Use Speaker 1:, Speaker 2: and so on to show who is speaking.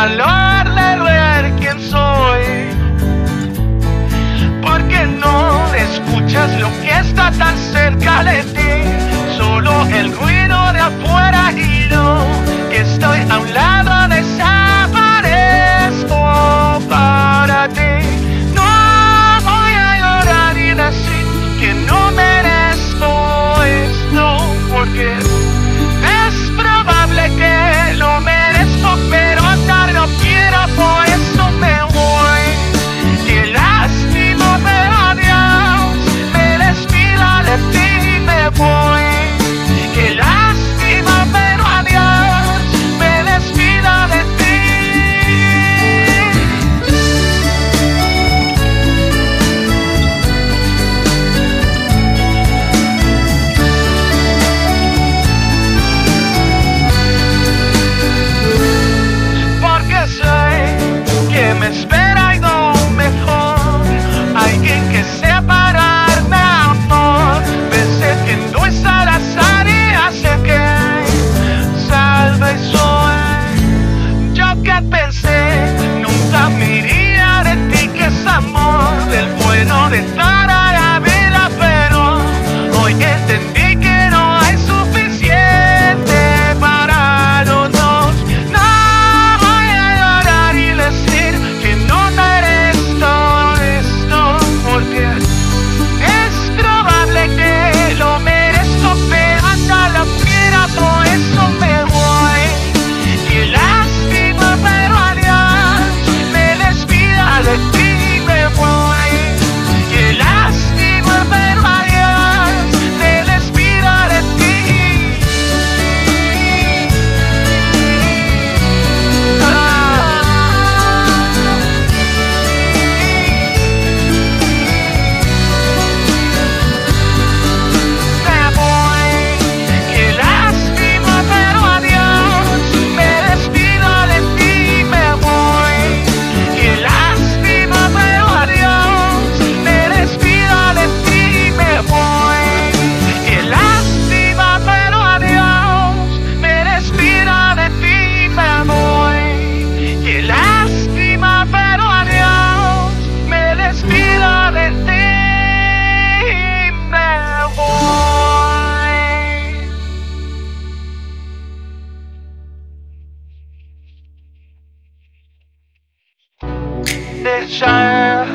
Speaker 1: malo Ella